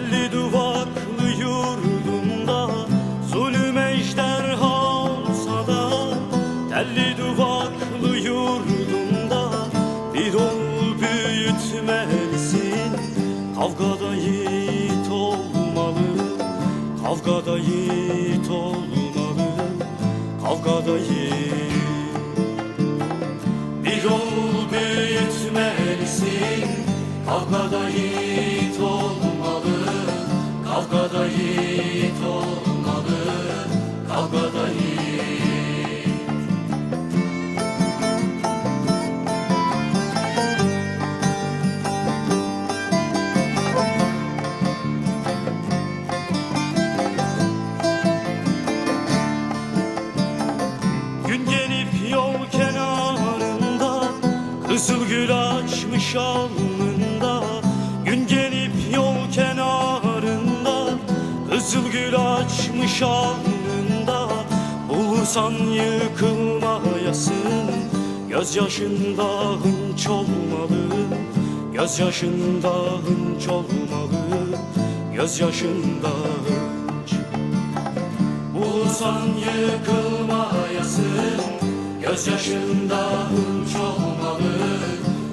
Telli duvaklı yurdumda Zulüm ejderha olsa da. Telli duvaklı yurdumda Bir oğul büyütmelisin Kavgada yiğit olmalı Kavgada yiğit olmalı. Kavgada yiğit Kavgada yiğit olmalı Kavgada yiğit olmalı Kavgada Gün gelip yol kenarında Kızıl gül açmış alnında Kızıl gül açmış alnında Bulursan yıkılmayasın Gözyaşında hınç olmalı Gözyaşında hınç olmalı Gözyaşında hınç. Bulursan yıkılmayasın Gözyaşında hınç olmalı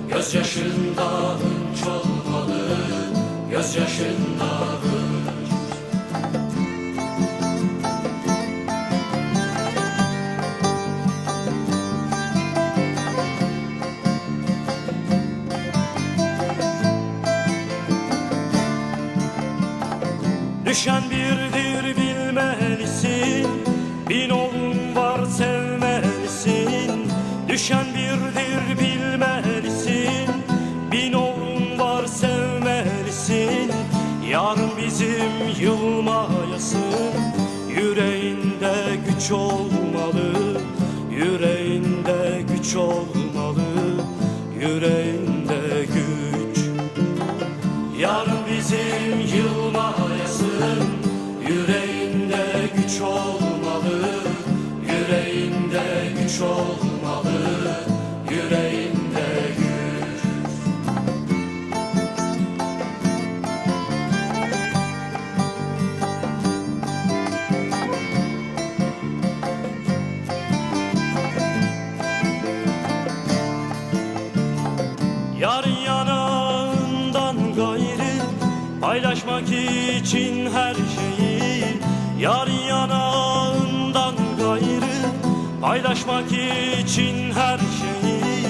Gözyaşında hınç olmalı Gözyaşında hınç Düşen birdir bilmelisin. Bin oğlum var sevmelisin. Düşen birdir bilmelisin. Bin oğlum var sevmelisin. Yarın bizim yılmayasın. Yüreğinde güç olmalı. Yüreğinde güç olmalı Yüreğinde güç olmalı Yüreğinde güç olmalı Yüreğinde güç. Yarın yanağından Paylaşmak için her şeyi Yarın yanağından gayrı. Paylaşmak için her şeyi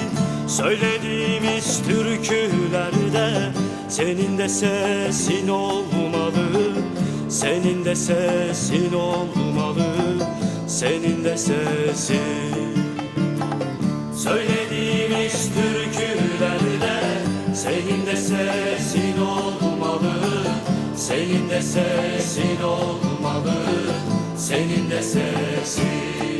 Söylediğimiz türkülerde Senin de sesin olmalı. Senin de sesin olmalı. Senin de sesin Senin de sesin olmalı Senin de sesin